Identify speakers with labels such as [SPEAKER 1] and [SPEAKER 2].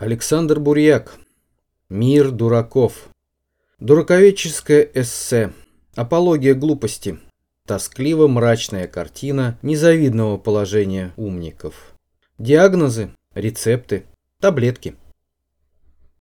[SPEAKER 1] Александр Бурьяк. Мир дураков. Дураковеческое эссе. Апология глупости. Тоскливо-мрачная картина незавидного положения умников. Диагнозы, рецепты, таблетки.